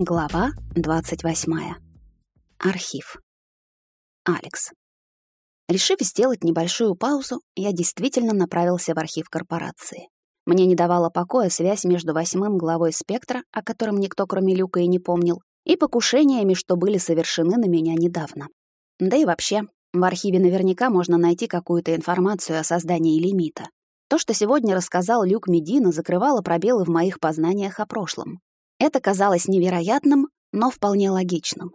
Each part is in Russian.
Глава 28. Архив. Алекс. Решив сделать небольшую паузу, я действительно направился в архив корпорации. Мне не давала покоя связь между восьмым главой спектра, о котором никто кроме Люка и не помнил, и покушениями, что были совершены на меня недавно. Да и вообще, в архиве наверняка можно найти какую-то информацию о создании лимита. То, что сегодня рассказал Люк Медина, закрывало пробелы в моих познаниях о прошлом. Это казалось невероятным, но вполне логичным.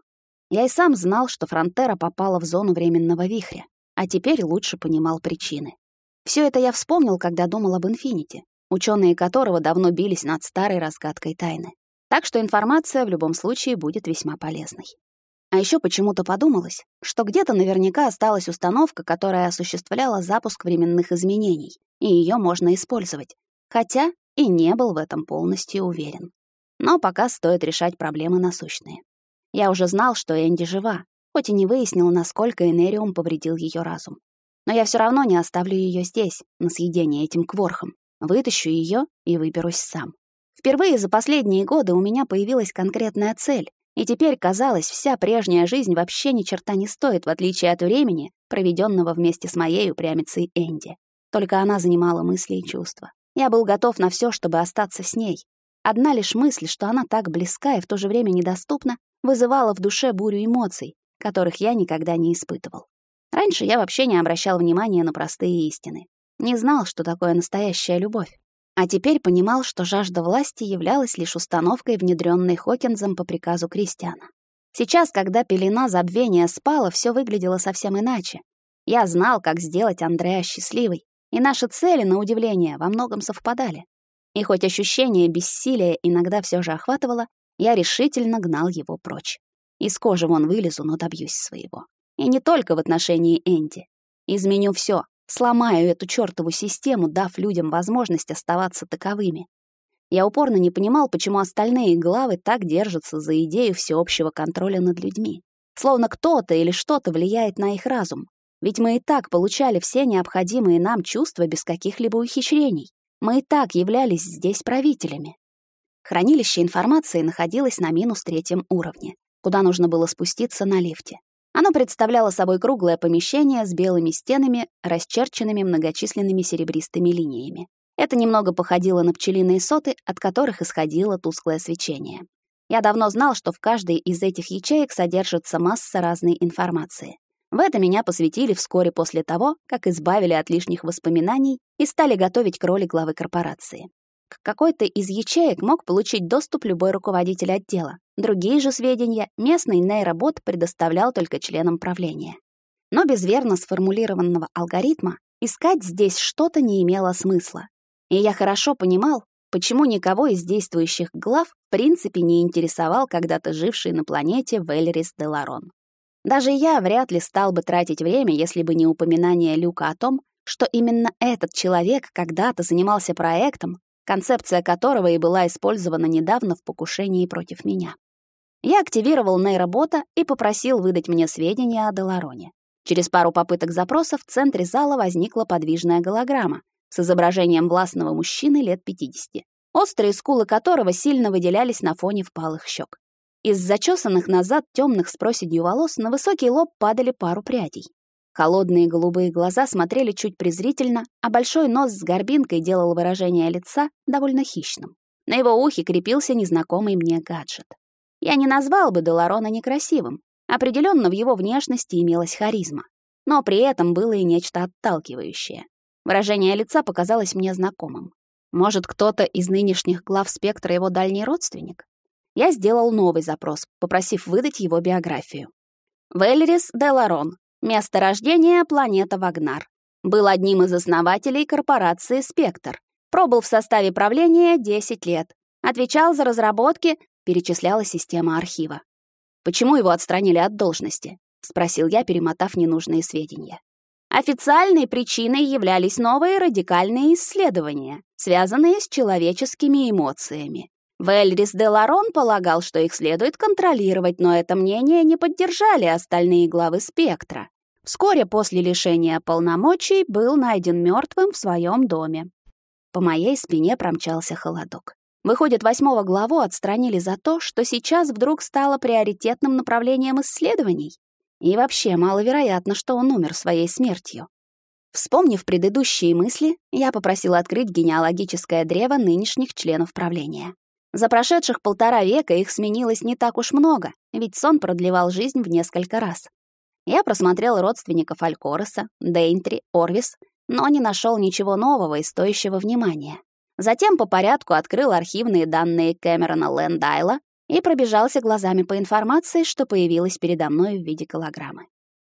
Я и сам знал, что Фронтера попала в зону временного вихря, а теперь лучше понимал причины. Все это я вспомнил, когда думал об Инфинити, ученые которого давно бились над старой разгадкой тайны. Так что информация в любом случае будет весьма полезной. А еще почему-то подумалось, что где-то наверняка осталась установка, которая осуществляла запуск временных изменений, и ее можно использовать, хотя и не был в этом полностью уверен. Но пока стоит решать проблемы насущные. Я уже знал, что Энди жива, хоть и не выяснил, насколько Энериум повредил ее разум. Но я все равно не оставлю ее здесь, на съедение этим кворхом. Вытащу ее и выберусь сам. Впервые за последние годы у меня появилась конкретная цель, и теперь, казалось, вся прежняя жизнь вообще ни черта не стоит, в отличие от времени, проведенного вместе с моей упрямицей Энди. Только она занимала мысли и чувства. Я был готов на все, чтобы остаться с ней, Одна лишь мысль, что она так близка и в то же время недоступна, вызывала в душе бурю эмоций, которых я никогда не испытывал. Раньше я вообще не обращал внимания на простые истины. Не знал, что такое настоящая любовь. А теперь понимал, что жажда власти являлась лишь установкой, внедренной Хокинзом по приказу Кристиана. Сейчас, когда пелена забвения спала, все выглядело совсем иначе. Я знал, как сделать Андрея счастливой, и наши цели, на удивление, во многом совпадали. И хоть ощущение бессилия иногда все же охватывало, я решительно гнал его прочь. Из кожи вон вылезу, но добьюсь своего. И не только в отношении Энди. Изменю все, сломаю эту чертову систему, дав людям возможность оставаться таковыми. Я упорно не понимал, почему остальные главы так держатся за идею всеобщего контроля над людьми. Словно кто-то или что-то влияет на их разум. Ведь мы и так получали все необходимые нам чувства без каких-либо ухищрений. Мы и так являлись здесь правителями. Хранилище информации находилось на минус третьем уровне, куда нужно было спуститься на лифте. Оно представляло собой круглое помещение с белыми стенами, расчерченными многочисленными серебристыми линиями. Это немного походило на пчелиные соты, от которых исходило тусклое свечение. Я давно знал, что в каждой из этих ячеек содержится масса разной информации. В это меня посвятили вскоре после того, как избавили от лишних воспоминаний и стали готовить к роли главы корпорации. К какой-то из ячеек мог получить доступ любой руководитель отдела. Другие же сведения местный нейробот предоставлял только членам правления. Но без верно сформулированного алгоритма искать здесь что-то не имело смысла. И я хорошо понимал, почему никого из действующих глав в принципе не интересовал когда-то живший на планете Велерис Деларон. Даже я вряд ли стал бы тратить время, если бы не упоминание Люка о том, что именно этот человек когда-то занимался проектом, концепция которого и была использована недавно в покушении против меня. Я активировал нейробота и попросил выдать мне сведения о Делароне. Через пару попыток запроса в центре зала возникла подвижная голограмма с изображением властного мужчины лет 50, острые скулы которого сильно выделялись на фоне впалых щек. Из зачесанных назад темных с проседью волос на высокий лоб падали пару прядей. Холодные голубые глаза смотрели чуть презрительно, а большой нос с горбинкой делал выражение лица довольно хищным. На его ухе крепился незнакомый мне гаджет. Я не назвал бы Деларона некрасивым. Определенно в его внешности имелась харизма. Но при этом было и нечто отталкивающее. Выражение лица показалось мне знакомым. Может, кто-то из нынешних глав спектра его дальний родственник? Я сделал новый запрос, попросив выдать его биографию. Вельрис Деларон. Место рождения — планета Вагнар. Был одним из основателей корпорации «Спектр». Пробыл в составе правления 10 лет. Отвечал за разработки, перечисляла система архива. «Почему его отстранили от должности?» — спросил я, перемотав ненужные сведения. Официальной причиной являлись новые радикальные исследования, связанные с человеческими эмоциями. Вельрис де Ларон полагал, что их следует контролировать, но это мнение не поддержали остальные главы спектра. Вскоре после лишения полномочий был найден мертвым в своем доме. По моей спине промчался холодок. Выходит, восьмого главу отстранили за то, что сейчас вдруг стало приоритетным направлением исследований. И вообще маловероятно, что он умер своей смертью. Вспомнив предыдущие мысли, я попросила открыть генеалогическое древо нынешних членов правления. За прошедших полтора века их сменилось не так уж много, ведь сон продлевал жизнь в несколько раз. Я просмотрел родственников Алькороса, Дейнтри, Орвис, но не нашел ничего нового и стоящего внимания. Затем по порядку открыл архивные данные Кэмерона Лэндайла и пробежался глазами по информации, что появилась передо мной в виде голограммы.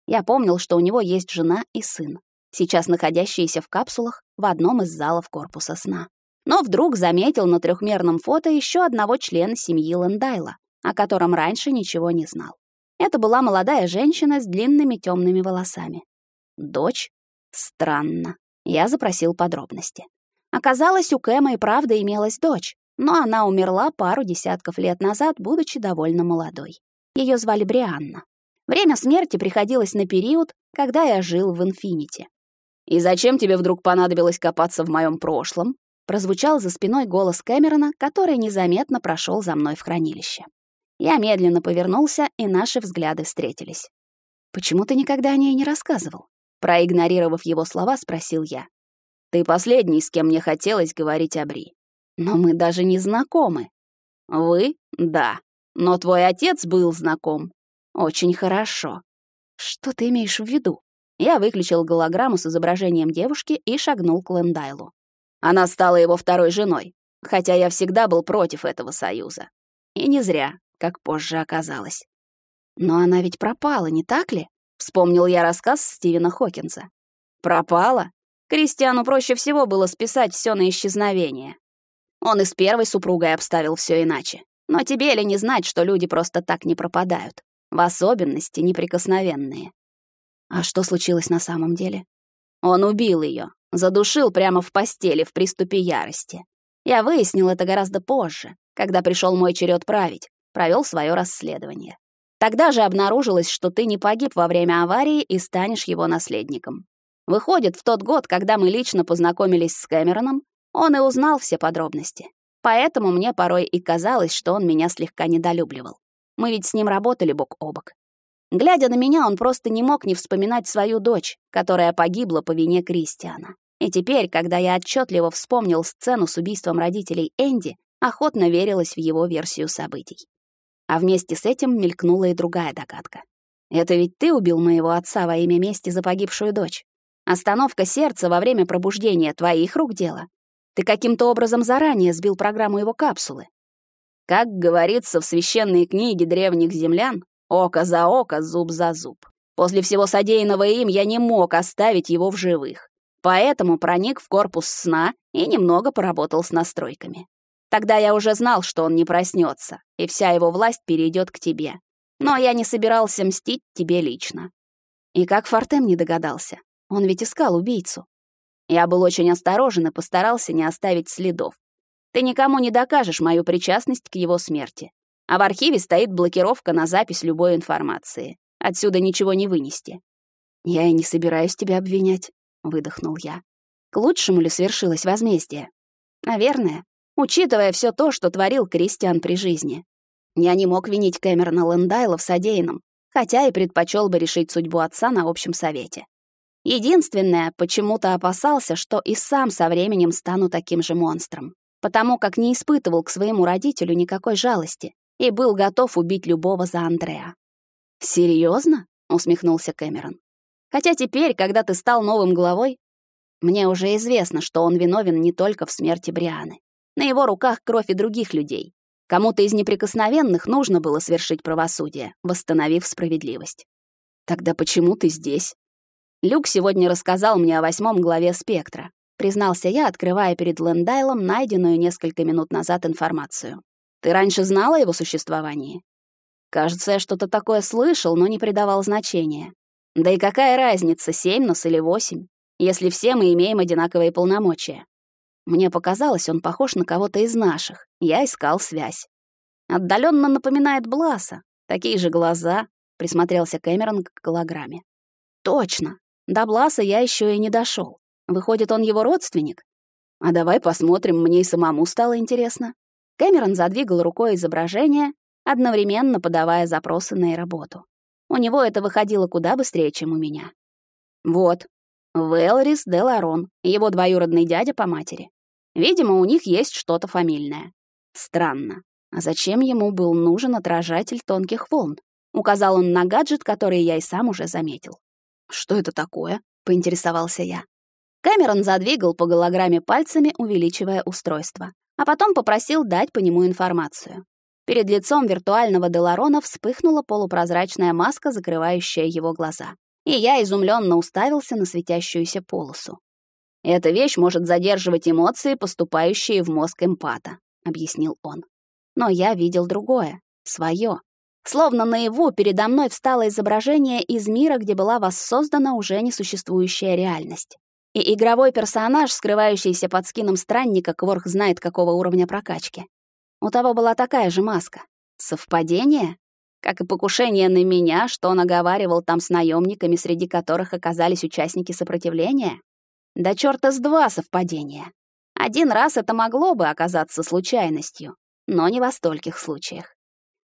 Я помнил, что у него есть жена и сын, сейчас находящиеся в капсулах в одном из залов корпуса сна. Но вдруг заметил на трехмерном фото еще одного члена семьи Лэндайла, о котором раньше ничего не знал. Это была молодая женщина с длинными темными волосами. Дочь? Странно. Я запросил подробности. Оказалось, у Кэма и правда имелась дочь, но она умерла пару десятков лет назад, будучи довольно молодой. Ее звали Брианна. Время смерти приходилось на период, когда я жил в Инфинити. «И зачем тебе вдруг понадобилось копаться в моем прошлом?» Прозвучал за спиной голос Кэмерона, который незаметно прошел за мной в хранилище. Я медленно повернулся, и наши взгляды встретились. «Почему ты никогда о ней не рассказывал?» Проигнорировав его слова, спросил я. Ты последний, с кем мне хотелось говорить о Бри. Но мы даже не знакомы. Вы? Да. Но твой отец был знаком. Очень хорошо. Что ты имеешь в виду? Я выключил голограмму с изображением девушки и шагнул к Лендайлу. Она стала его второй женой, хотя я всегда был против этого союза. И не зря, как позже оказалось. Но она ведь пропала, не так ли? Вспомнил я рассказ Стивена Хокинса. Пропала? Кристиану проще всего было списать все на исчезновение. Он и с первой супругой обставил все иначе. Но тебе ли не знать, что люди просто так не пропадают, в особенности неприкосновенные. А что случилось на самом деле? Он убил ее, задушил прямо в постели в приступе ярости. Я выяснил это гораздо позже, когда пришел мой черед править, провел свое расследование. Тогда же обнаружилось, что ты не погиб во время аварии и станешь его наследником. Выходит, в тот год, когда мы лично познакомились с Кэмероном, он и узнал все подробности. Поэтому мне порой и казалось, что он меня слегка недолюбливал. Мы ведь с ним работали бок о бок. Глядя на меня, он просто не мог не вспоминать свою дочь, которая погибла по вине Кристиана. И теперь, когда я отчетливо вспомнил сцену с убийством родителей Энди, охотно верилась в его версию событий. А вместе с этим мелькнула и другая догадка. «Это ведь ты убил моего отца во имя мести за погибшую дочь?» Остановка сердца во время пробуждения твоих рук дело. Ты каким-то образом заранее сбил программу его капсулы. Как говорится в священной книге древних землян, око за око, зуб за зуб. После всего содеянного им я не мог оставить его в живых. Поэтому проник в корпус сна и немного поработал с настройками. Тогда я уже знал, что он не проснется, и вся его власть перейдет к тебе. Но я не собирался мстить тебе лично. И как Фортем не догадался, он ведь искал убийцу. Я был очень осторожен и постарался не оставить следов. Ты никому не докажешь мою причастность к его смерти. А в архиве стоит блокировка на запись любой информации. Отсюда ничего не вынести. Я и не собираюсь тебя обвинять, выдохнул я. К лучшему ли свершилось возмездие? Наверное, учитывая все то, что творил Кристиан при жизни. Я не мог винить Кэмерона Лэндайла в содеянном, хотя и предпочел бы решить судьбу отца на общем совете. Единственное, почему-то опасался, что и сам со временем стану таким же монстром, потому как не испытывал к своему родителю никакой жалости и был готов убить любого за Андреа. «Серьезно?» — усмехнулся Кэмерон. «Хотя теперь, когда ты стал новым главой, мне уже известно, что он виновен не только в смерти Брианы. На его руках кровь и других людей. Кому-то из неприкосновенных нужно было свершить правосудие, восстановив справедливость. Тогда почему ты здесь? Люк сегодня рассказал мне о восьмом главе «Спектра», признался я, открывая перед Лендайлом найденную несколько минут назад информацию. Ты раньше знала его существовании? Кажется, я что-то такое слышал, но не придавал значения. Да и какая разница, семь нас или восемь, если все мы имеем одинаковые полномочия? Мне показалось, он похож на кого-то из наших. Я искал связь. Отдаленно напоминает Бласа. Такие же глаза, присмотрелся Кэмерон к голограмме. Точно, до Бласа я еще и не дошел. Выходит, он его родственник? А давай посмотрим, мне и самому стало интересно. Кэмерон задвигал рукой изображение, одновременно подавая запросы на работу. У него это выходило куда быстрее, чем у меня. Вот, Велрис де Ларон, его двоюродный дядя по матери. Видимо, у них есть что-то фамильное. Странно. А зачем ему был нужен отражатель тонких волн? Указал он на гаджет, который я и сам уже заметил. «Что это такое?» — поинтересовался я. Кэмерон задвигал по голограмме пальцами, увеличивая устройство, а потом попросил дать по нему информацию. Перед лицом виртуального Деларона вспыхнула полупрозрачная маска, закрывающая его глаза. И я изумленно уставился на светящуюся полосу. «Эта вещь может задерживать эмоции, поступающие в мозг эмпата», — объяснил он. Но я видел другое, свое. Словно наяву передо мной встало изображение из мира, где была воссоздана уже несуществующая реальность. И игровой персонаж, скрывающийся под скином странника, Кворх знает какого уровня прокачки. У того была такая же маска. Совпадение? Как и покушение на меня, что он оговаривал там с наемниками, среди которых оказались участники сопротивления? Да чёрта с два совпадения. Один раз это могло бы оказаться случайностью, но не во стольких случаях.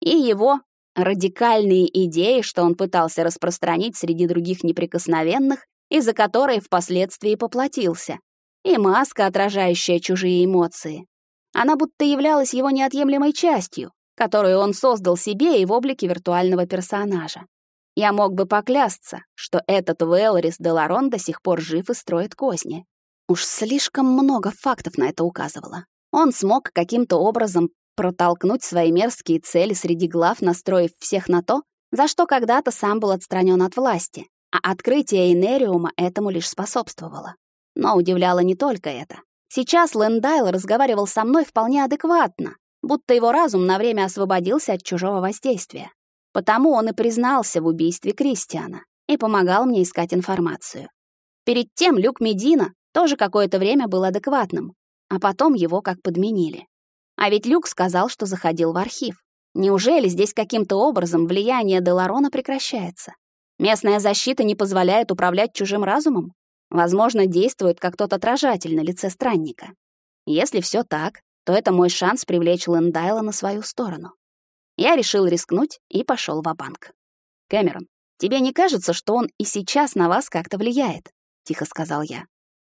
И его радикальные идеи, что он пытался распространить среди других неприкосновенных, из-за которой впоследствии поплатился, и маска, отражающая чужие эмоции, она будто являлась его неотъемлемой частью, которую он создал себе и в облике виртуального персонажа. Я мог бы поклясться, что этот Велрис Деларон до сих пор жив и строит козни. Уж слишком много фактов на это указывало. Он смог каким-то образом протолкнуть свои мерзкие цели среди глав, настроив всех на то, за что когда-то сам был отстранен от власти, а открытие Энериума этому лишь способствовало. Но удивляло не только это. Сейчас Лэндайл разговаривал со мной вполне адекватно, будто его разум на время освободился от чужого воздействия. Потому он и признался в убийстве Кристиана и помогал мне искать информацию. Перед тем Люк Медина тоже какое-то время был адекватным, а потом его как подменили. А ведь Люк сказал, что заходил в архив. Неужели здесь каким-то образом влияние Деларона прекращается? Местная защита не позволяет управлять чужим разумом? Возможно, действует как тот отражатель на лице странника. Если все так, то это мой шанс привлечь Лэндайла на свою сторону. Я решил рискнуть и пошел в банк Кэмерон, тебе не кажется, что он и сейчас на вас как-то влияет? Тихо сказал я.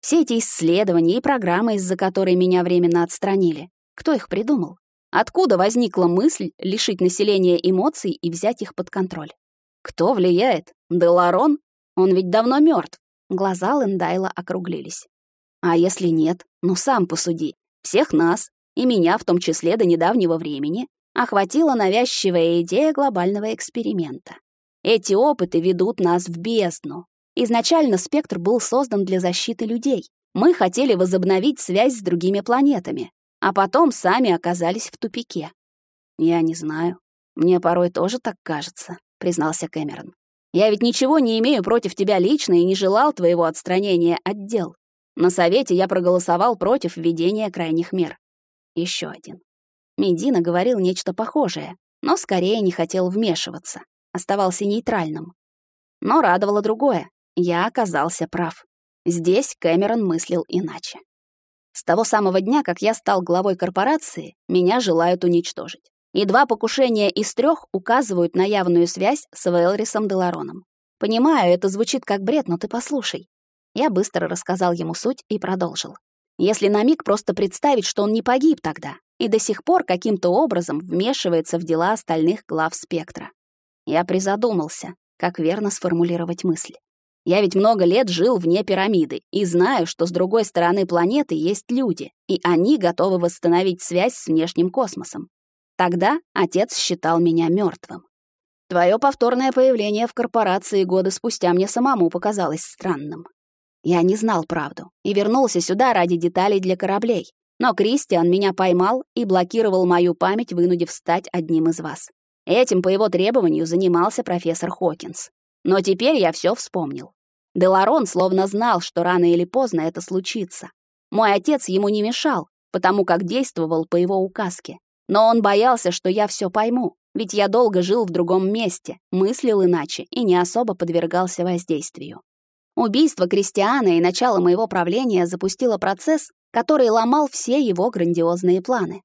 Все эти исследования и программы, из-за которой меня временно отстранили, кто их придумал? Откуда возникла мысль лишить населения эмоций и взять их под контроль? Кто влияет? Деларон? Он ведь давно мертв. Глаза Лендайла округлились. А если нет, ну сам посуди. Всех нас, и меня в том числе до недавнего времени, охватила навязчивая идея глобального эксперимента. Эти опыты ведут нас в бездну. Изначально спектр был создан для защиты людей. Мы хотели возобновить связь с другими планетами, а потом сами оказались в тупике. Я не знаю. Мне порой тоже так кажется, признался Кэмерон. Я ведь ничего не имею против тебя лично и не желал твоего отстранения от дел. На совете я проголосовал против введения крайних мер. Еще один. Медина говорил нечто похожее, но скорее не хотел вмешиваться, оставался нейтральным. Но радовало другое. Я оказался прав. Здесь Кэмерон мыслил иначе. С того самого дня, как я стал главой корпорации, меня желают уничтожить и два покушения из трех указывают на явную связь с Вэлрисом Делароном. Понимаю, это звучит как бред, но ты послушай. Я быстро рассказал ему суть и продолжил. Если на миг просто представить, что он не погиб тогда и до сих пор каким-то образом вмешивается в дела остальных глав спектра. Я призадумался, как верно сформулировать мысль. Я ведь много лет жил вне пирамиды и знаю, что с другой стороны планеты есть люди, и они готовы восстановить связь с внешним космосом. Тогда отец считал меня мертвым. Твое повторное появление в корпорации годы спустя мне самому показалось странным. Я не знал правду и вернулся сюда ради деталей для кораблей. Но Кристиан меня поймал и блокировал мою память, вынудив стать одним из вас. Этим по его требованию занимался профессор Хокинс. Но теперь я все вспомнил. Деларон словно знал, что рано или поздно это случится. Мой отец ему не мешал, потому как действовал по его указке. Но он боялся, что я все пойму, ведь я долго жил в другом месте, мыслил иначе и не особо подвергался воздействию. Убийство Кристиана и начало моего правления запустило процесс, который ломал все его грандиозные планы.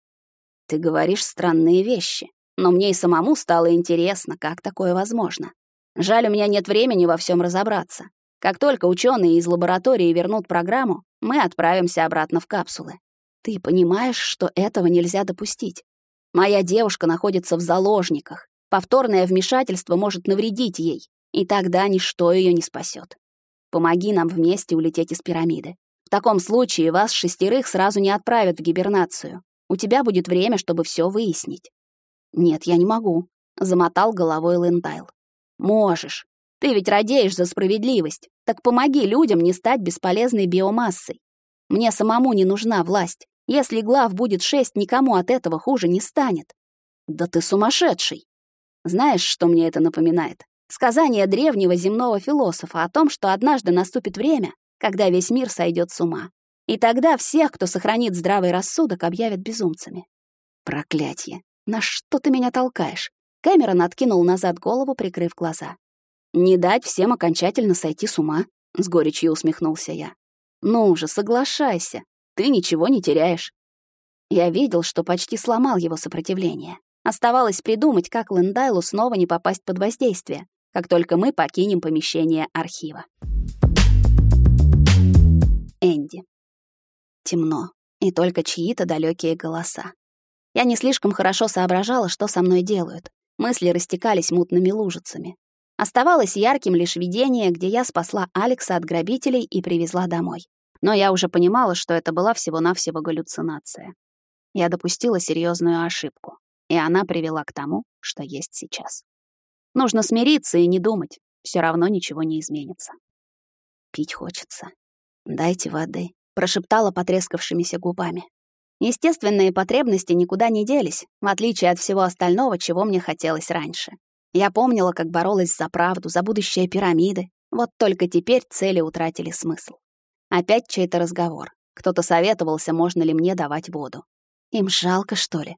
Ты говоришь странные вещи, но мне и самому стало интересно, как такое возможно. Жаль, у меня нет времени во всем разобраться. Как только ученые из лаборатории вернут программу, мы отправимся обратно в капсулы. Ты понимаешь, что этого нельзя допустить. Моя девушка находится в заложниках. Повторное вмешательство может навредить ей, и тогда ничто ее не спасет. Помоги нам вместе улететь из пирамиды. В таком случае вас шестерых сразу не отправят в гибернацию. У тебя будет время, чтобы все выяснить. Нет, я не могу, замотал головой Лэндайл. Можешь. Ты ведь радеешь за справедливость. Так помоги людям не стать бесполезной биомассой. Мне самому не нужна власть. Если глав будет шесть, никому от этого хуже не станет. Да ты сумасшедший. Знаешь, что мне это напоминает? Сказание древнего земного философа о том, что однажды наступит время, когда весь мир сойдет с ума. И тогда всех, кто сохранит здравый рассудок, объявят безумцами. Проклятье! На что ты меня толкаешь? Кэмерон откинул назад голову, прикрыв глаза. «Не дать всем окончательно сойти с ума», — с горечью усмехнулся я. «Ну же, соглашайся, ты ничего не теряешь». Я видел, что почти сломал его сопротивление. Оставалось придумать, как Лэндайлу снова не попасть под воздействие, как только мы покинем помещение архива. Энди. Темно, и только чьи-то далекие голоса. Я не слишком хорошо соображала, что со мной делают. Мысли растекались мутными лужицами. Оставалось ярким лишь видение, где я спасла Алекса от грабителей и привезла домой. Но я уже понимала, что это была всего-навсего галлюцинация. Я допустила серьезную ошибку, и она привела к тому, что есть сейчас. Нужно смириться и не думать, все равно ничего не изменится. Пить хочется. Дайте воды, прошептала потрескавшимися губами. Естественные потребности никуда не делись, в отличие от всего остального, чего мне хотелось раньше. Я помнила, как боролась за правду, за будущее пирамиды. Вот только теперь цели утратили смысл. Опять чей-то разговор. Кто-то советовался, можно ли мне давать воду. Им жалко, что ли?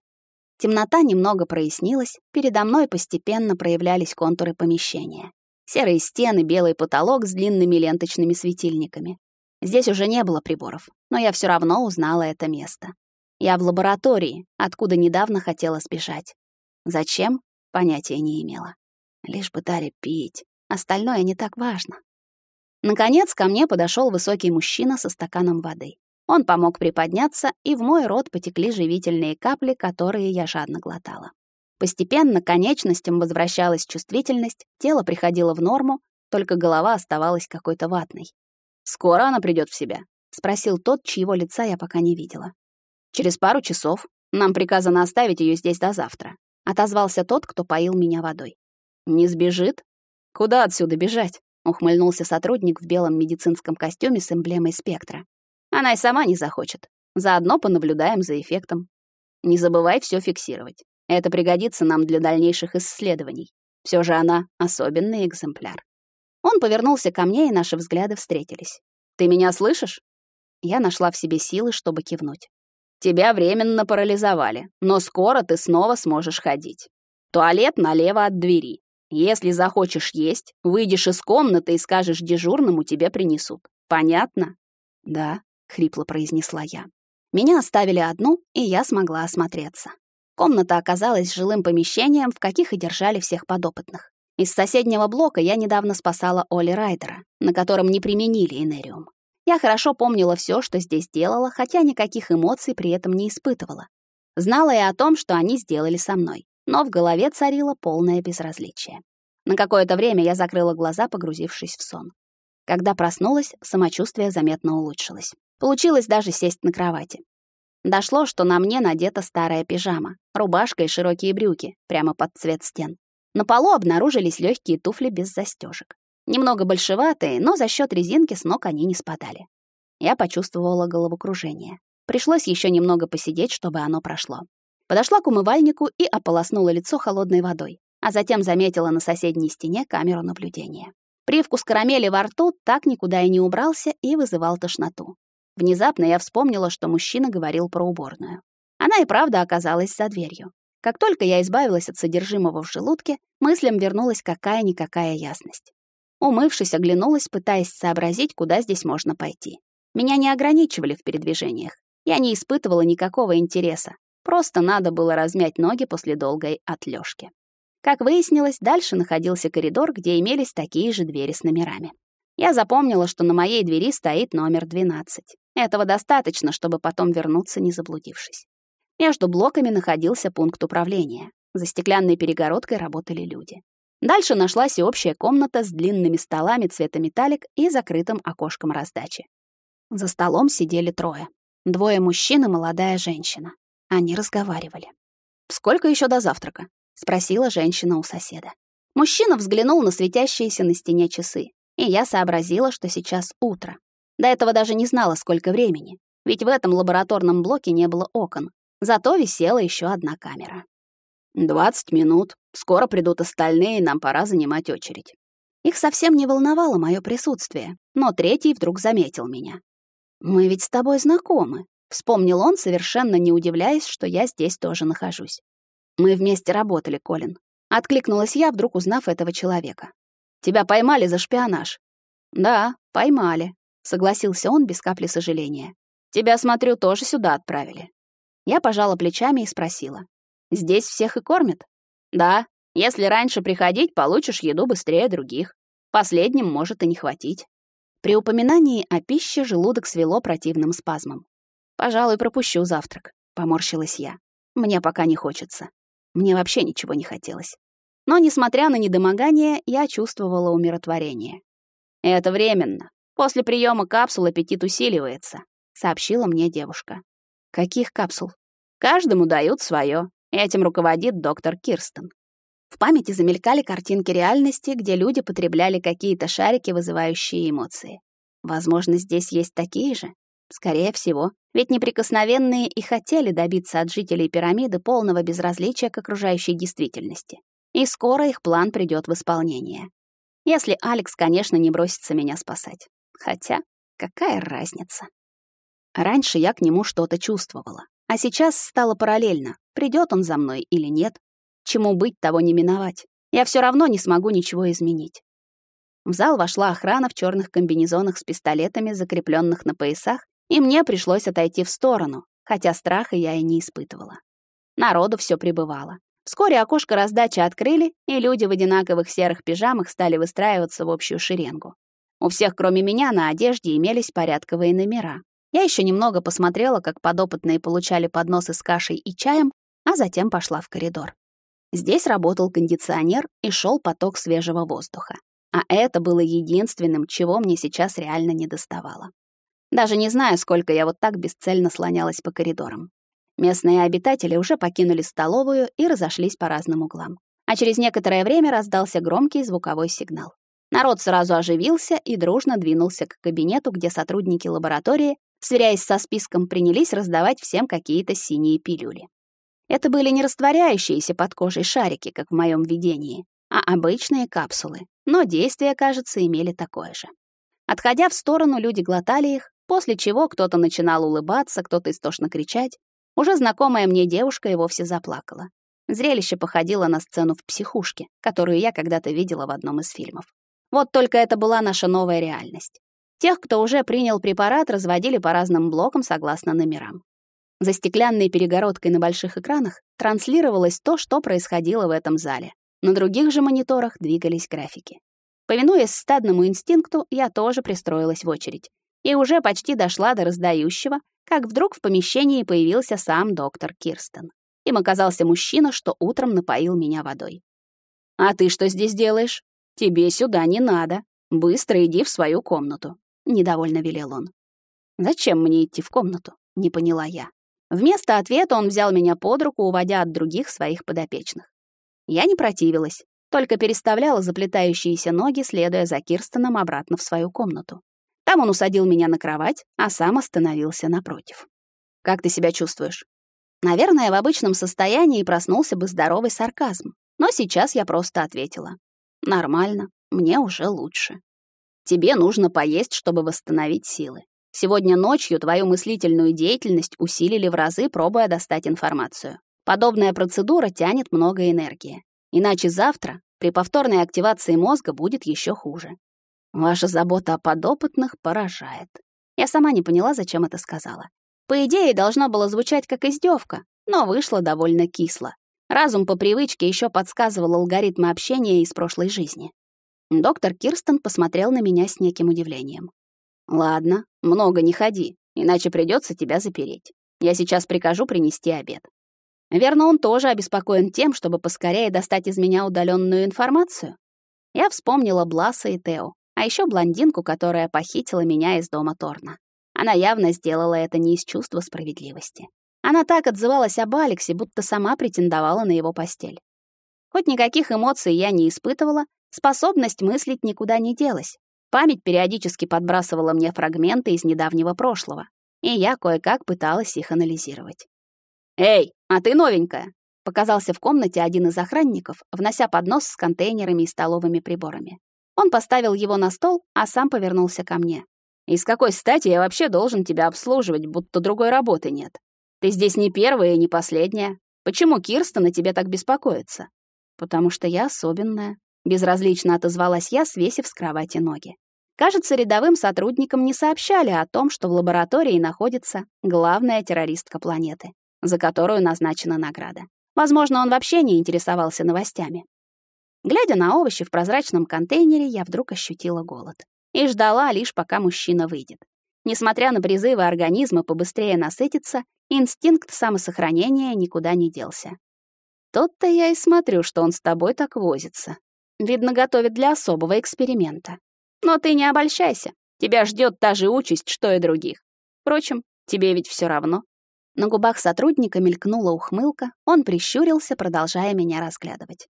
Темнота немного прояснилась, передо мной постепенно проявлялись контуры помещения. Серые стены, белый потолок с длинными ленточными светильниками. Здесь уже не было приборов, но я все равно узнала это место. Я в лаборатории, откуда недавно хотела сбежать. Зачем? Понятия не имела. Лишь бы дали пить. Остальное не так важно. Наконец ко мне подошел высокий мужчина со стаканом воды. Он помог приподняться, и в мой рот потекли живительные капли, которые я жадно глотала. Постепенно к конечностям возвращалась чувствительность, тело приходило в норму, только голова оставалась какой-то ватной. «Скоро она придет в себя?» — спросил тот, чьего лица я пока не видела. Через пару часов. Нам приказано оставить ее здесь до завтра. Отозвался тот, кто поил меня водой. Не сбежит? Куда отсюда бежать? Ухмыльнулся сотрудник в белом медицинском костюме с эмблемой спектра. Она и сама не захочет. Заодно понаблюдаем за эффектом. Не забывай все фиксировать. Это пригодится нам для дальнейших исследований. Все же она особенный экземпляр. Он повернулся ко мне, и наши взгляды встретились. Ты меня слышишь? Я нашла в себе силы, чтобы кивнуть. Тебя временно парализовали, но скоро ты снова сможешь ходить. Туалет налево от двери. Если захочешь есть, выйдешь из комнаты и скажешь дежурному, тебе принесут. Понятно? Да, хрипло произнесла я. Меня оставили одну, и я смогла осмотреться. Комната оказалась жилым помещением, в каких и держали всех подопытных. Из соседнего блока я недавно спасала Оли Райдера, на котором не применили энериум. Я хорошо помнила все, что здесь делала, хотя никаких эмоций при этом не испытывала. Знала и о том, что они сделали со мной, но в голове царило полное безразличие. На какое-то время я закрыла глаза, погрузившись в сон. Когда проснулась, самочувствие заметно улучшилось. Получилось даже сесть на кровати. Дошло, что на мне надета старая пижама, рубашка и широкие брюки, прямо под цвет стен. На полу обнаружились легкие туфли без застежек. Немного большеватые, но за счет резинки с ног они не спадали. Я почувствовала головокружение. Пришлось еще немного посидеть, чтобы оно прошло. Подошла к умывальнику и ополоснула лицо холодной водой, а затем заметила на соседней стене камеру наблюдения. Привкус карамели во рту так никуда и не убрался и вызывал тошноту. Внезапно я вспомнила, что мужчина говорил про уборную. Она и правда оказалась за дверью. Как только я избавилась от содержимого в желудке, мыслям вернулась какая-никакая ясность. Умывшись, оглянулась, пытаясь сообразить, куда здесь можно пойти. Меня не ограничивали в передвижениях. Я не испытывала никакого интереса. Просто надо было размять ноги после долгой отлёжки. Как выяснилось, дальше находился коридор, где имелись такие же двери с номерами. Я запомнила, что на моей двери стоит номер 12. Этого достаточно, чтобы потом вернуться, не заблудившись. Между блоками находился пункт управления. За стеклянной перегородкой работали люди. Дальше нашлась и общая комната с длинными столами цвета металлик и закрытым окошком раздачи. За столом сидели трое. Двое мужчин и молодая женщина. Они разговаривали. «Сколько еще до завтрака?» — спросила женщина у соседа. Мужчина взглянул на светящиеся на стене часы, и я сообразила, что сейчас утро. До этого даже не знала, сколько времени, ведь в этом лабораторном блоке не было окон, зато висела еще одна камера. «Двадцать минут. Скоро придут остальные, нам пора занимать очередь». Их совсем не волновало мое присутствие, но третий вдруг заметил меня. «Мы ведь с тобой знакомы», — вспомнил он, совершенно не удивляясь, что я здесь тоже нахожусь. «Мы вместе работали, Колин». Откликнулась я, вдруг узнав этого человека. «Тебя поймали за шпионаж». «Да, поймали», — согласился он без капли сожаления. «Тебя, смотрю, тоже сюда отправили». Я пожала плечами и спросила. «Здесь всех и кормят?» «Да. Если раньше приходить, получишь еду быстрее других. Последним может и не хватить». При упоминании о пище желудок свело противным спазмом. «Пожалуй, пропущу завтрак», — поморщилась я. «Мне пока не хочется. Мне вообще ничего не хотелось». Но, несмотря на недомогание, я чувствовала умиротворение. «Это временно. После приема капсул аппетит усиливается», — сообщила мне девушка. «Каких капсул?» «Каждому дают свое. Этим руководит доктор Кирстен». В памяти замелькали картинки реальности, где люди потребляли какие-то шарики, вызывающие эмоции. Возможно, здесь есть такие же? Скорее всего, ведь неприкосновенные и хотели добиться от жителей пирамиды полного безразличия к окружающей действительности. И скоро их план придёт в исполнение. Если Алекс, конечно, не бросится меня спасать. Хотя, какая разница? Раньше я к нему что-то чувствовала, а сейчас стало параллельно, придёт он за мной или нет. Чему быть, того не миновать. Я все равно не смогу ничего изменить. В зал вошла охрана в черных комбинезонах с пистолетами, закрепленных на поясах, и мне пришлось отойти в сторону, хотя страха я и не испытывала. Народу все прибывало. Вскоре окошко раздачи открыли, и люди в одинаковых серых пижамах стали выстраиваться в общую шеренгу. У всех, кроме меня, на одежде имелись порядковые номера. Я еще немного посмотрела, как подопытные получали подносы с кашей и чаем, а затем пошла в коридор. Здесь работал кондиционер и шел поток свежего воздуха. А это было единственным, чего мне сейчас реально не доставало. Даже не знаю, сколько я вот так бесцельно слонялась по коридорам. Местные обитатели уже покинули столовую и разошлись по разным углам. А через некоторое время раздался громкий звуковой сигнал. Народ сразу оживился и дружно двинулся к кабинету, где сотрудники лаборатории, сверяясь со списком, принялись раздавать всем какие-то синие пилюли. Это были не растворяющиеся под кожей шарики, как в моем видении, а обычные капсулы, но действия, кажется, имели такое же. Отходя в сторону, люди глотали их, после чего кто-то начинал улыбаться, кто-то истошно кричать. Уже знакомая мне девушка и вовсе заплакала. Зрелище походило на сцену в психушке, которую я когда-то видела в одном из фильмов. Вот только это была наша новая реальность. Тех, кто уже принял препарат, разводили по разным блокам согласно номерам. За стеклянной перегородкой на больших экранах транслировалось то, что происходило в этом зале. На других же мониторах двигались графики. Повинуясь стадному инстинкту, я тоже пристроилась в очередь. И уже почти дошла до раздающего, как вдруг в помещении появился сам доктор Кирстен. Им оказался мужчина, что утром напоил меня водой. «А ты что здесь делаешь? Тебе сюда не надо. Быстро иди в свою комнату», — недовольно велел он. «Зачем мне идти в комнату?» — не поняла я. Вместо ответа он взял меня под руку, уводя от других своих подопечных. Я не противилась, только переставляла заплетающиеся ноги, следуя за Кирстоном обратно в свою комнату. Там он усадил меня на кровать, а сам остановился напротив. «Как ты себя чувствуешь?» Наверное, в обычном состоянии проснулся бы здоровый сарказм, но сейчас я просто ответила. «Нормально, мне уже лучше. Тебе нужно поесть, чтобы восстановить силы. Сегодня ночью твою мыслительную деятельность усилили в разы, пробуя достать информацию. Подобная процедура тянет много энергии. Иначе завтра при повторной активации мозга будет еще хуже. Ваша забота о подопытных поражает. Я сама не поняла, зачем это сказала. По идее, должно было звучать как издевка, но вышло довольно кисло. Разум по привычке еще подсказывал алгоритмы общения из прошлой жизни. Доктор Кирстен посмотрел на меня с неким удивлением. «Ладно, много не ходи, иначе придется тебя запереть. Я сейчас прикажу принести обед». Верно, он тоже обеспокоен тем, чтобы поскорее достать из меня удаленную информацию. Я вспомнила Бласа и Тео, а еще блондинку, которая похитила меня из дома Торна. Она явно сделала это не из чувства справедливости. Она так отзывалась об Алексе, будто сама претендовала на его постель. Хоть никаких эмоций я не испытывала, способность мыслить никуда не делась. Память периодически подбрасывала мне фрагменты из недавнего прошлого, и я кое-как пыталась их анализировать. «Эй, а ты новенькая!» Показался в комнате один из охранников, внося поднос с контейнерами и столовыми приборами. Он поставил его на стол, а сам повернулся ко мне. «И с какой стати я вообще должен тебя обслуживать, будто другой работы нет? Ты здесь не первая и не последняя. Почему Кирстен на тебе так беспокоится?» «Потому что я особенная», — безразлично отозвалась я, свесив с кровати ноги. Кажется, рядовым сотрудникам не сообщали о том, что в лаборатории находится главная террористка планеты за которую назначена награда. Возможно, он вообще не интересовался новостями. Глядя на овощи в прозрачном контейнере, я вдруг ощутила голод. И ждала лишь, пока мужчина выйдет. Несмотря на призывы организма побыстрее насытиться, инстинкт самосохранения никуда не делся. Тот-то я и смотрю, что он с тобой так возится. Видно, готовит для особого эксперимента. Но ты не обольщайся. Тебя ждет та же участь, что и других. Впрочем, тебе ведь все равно. На губах сотрудника мелькнула ухмылка, он прищурился, продолжая меня разглядывать.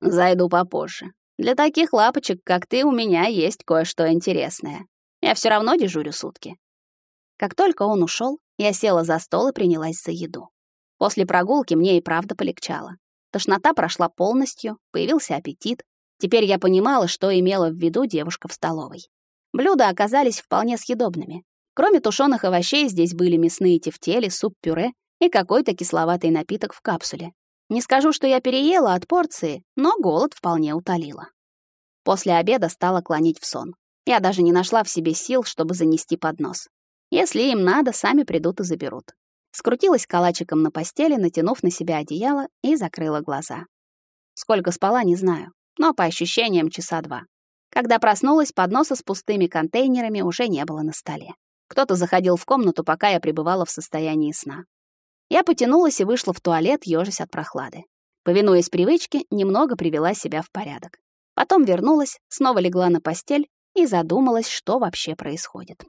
«Зайду попозже. Для таких лапочек, как ты, у меня есть кое-что интересное. Я все равно дежурю сутки». Как только он ушел, я села за стол и принялась за еду. После прогулки мне и правда полегчало. Тошнота прошла полностью, появился аппетит. Теперь я понимала, что имела в виду девушка в столовой. Блюда оказались вполне съедобными. Кроме тушеных овощей, здесь были мясные тефтели, суп-пюре и какой-то кисловатый напиток в капсуле. Не скажу, что я переела от порции, но голод вполне утолила. После обеда стала клонить в сон. Я даже не нашла в себе сил, чтобы занести поднос. Если им надо, сами придут и заберут. Скрутилась калачиком на постели, натянув на себя одеяло и закрыла глаза. Сколько спала, не знаю, но по ощущениям часа два. Когда проснулась, подноса с пустыми контейнерами уже не было на столе. Кто-то заходил в комнату, пока я пребывала в состоянии сна. Я потянулась и вышла в туалет, ёжась от прохлады. Повинуясь привычке, немного привела себя в порядок. Потом вернулась, снова легла на постель и задумалась, что вообще происходит.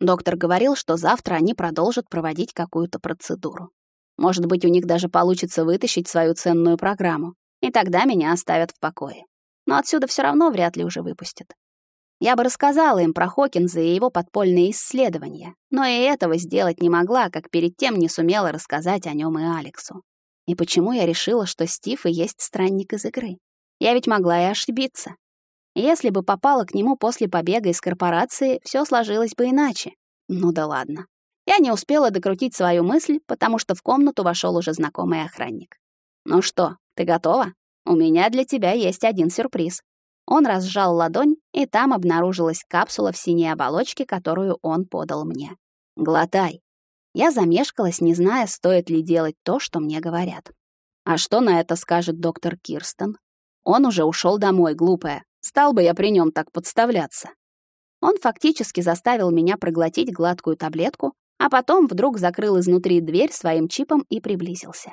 Доктор говорил, что завтра они продолжат проводить какую-то процедуру. Может быть, у них даже получится вытащить свою ценную программу, и тогда меня оставят в покое. Но отсюда все равно вряд ли уже выпустят. Я бы рассказала им про Хокинза и его подпольные исследования, но и этого сделать не могла, как перед тем не сумела рассказать о нем и Алексу. И почему я решила, что Стив и есть странник из игры? Я ведь могла и ошибиться. Если бы попала к нему после побега из корпорации, все сложилось бы иначе. Ну да ладно. Я не успела докрутить свою мысль, потому что в комнату вошел уже знакомый охранник. «Ну что, ты готова? У меня для тебя есть один сюрприз». Он разжал ладонь, и там обнаружилась капсула в синей оболочке, которую он подал мне. «Глотай». Я замешкалась, не зная, стоит ли делать то, что мне говорят. А что на это скажет доктор Кирстен? Он уже ушел домой, глупая. Стал бы я при нем так подставляться. Он фактически заставил меня проглотить гладкую таблетку, а потом вдруг закрыл изнутри дверь своим чипом и приблизился.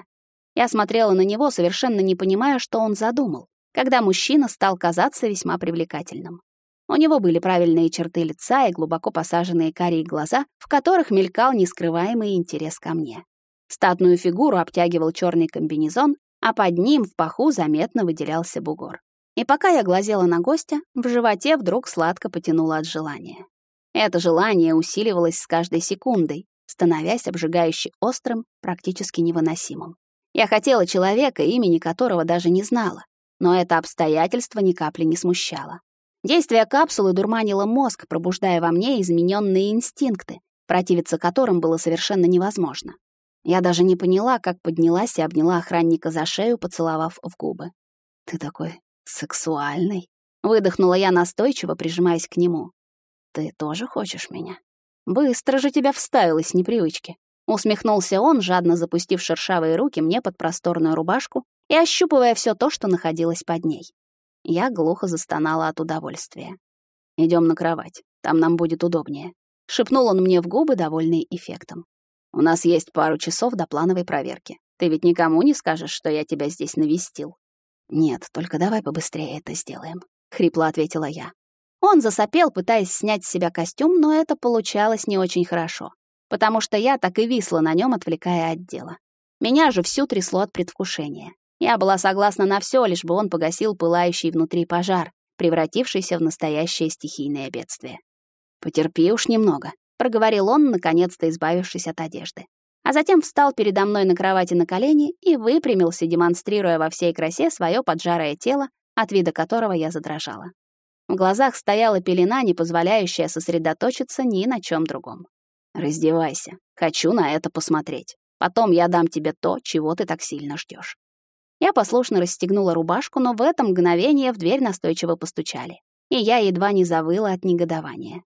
Я смотрела на него, совершенно не понимая, что он задумал когда мужчина стал казаться весьма привлекательным. У него были правильные черты лица и глубоко посаженные карие глаза, в которых мелькал нескрываемый интерес ко мне. Статную фигуру обтягивал черный комбинезон, а под ним в паху заметно выделялся бугор. И пока я глазела на гостя, в животе вдруг сладко потянуло от желания. Это желание усиливалось с каждой секундой, становясь обжигающе острым, практически невыносимым. Я хотела человека, имени которого даже не знала, но это обстоятельство ни капли не смущало. Действие капсулы дурманило мозг, пробуждая во мне измененные инстинкты, противиться которым было совершенно невозможно. Я даже не поняла, как поднялась и обняла охранника за шею, поцеловав в губы. «Ты такой сексуальный», — выдохнула я настойчиво, прижимаясь к нему. «Ты тоже хочешь меня? Быстро же тебя вставилась с непривычки. Усмехнулся он, жадно запустив шершавые руки мне под просторную рубашку и ощупывая все то, что находилось под ней. Я глухо застонала от удовольствия. Идем на кровать, там нам будет удобнее. Шепнул он мне в губы, довольный эффектом. У нас есть пару часов до плановой проверки. Ты ведь никому не скажешь, что я тебя здесь навестил. Нет, только давай побыстрее это сделаем, хрипло ответила я. Он засопел, пытаясь снять с себя костюм, но это получалось не очень хорошо потому что я так и висла на нем, отвлекая от дела. Меня же всю трясло от предвкушения. Я была согласна на все, лишь бы он погасил пылающий внутри пожар, превратившийся в настоящее стихийное бедствие. «Потерпи уж немного», — проговорил он, наконец-то избавившись от одежды. А затем встал передо мной на кровати на колени и выпрямился, демонстрируя во всей красе свое поджарое тело, от вида которого я задрожала. В глазах стояла пелена, не позволяющая сосредоточиться ни на чем другом. Раздевайся. Хочу на это посмотреть. Потом я дам тебе то, чего ты так сильно ждешь. Я послушно расстегнула рубашку, но в это мгновение в дверь настойчиво постучали, и я едва не завыла от негодования.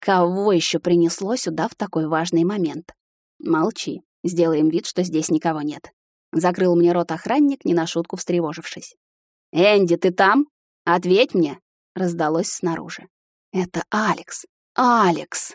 Кого еще принесло сюда в такой важный момент? Молчи. Сделаем вид, что здесь никого нет. Закрыл мне рот охранник, не на шутку встревожившись. «Энди, ты там? Ответь мне!» раздалось снаружи. «Это Алекс! Алекс!»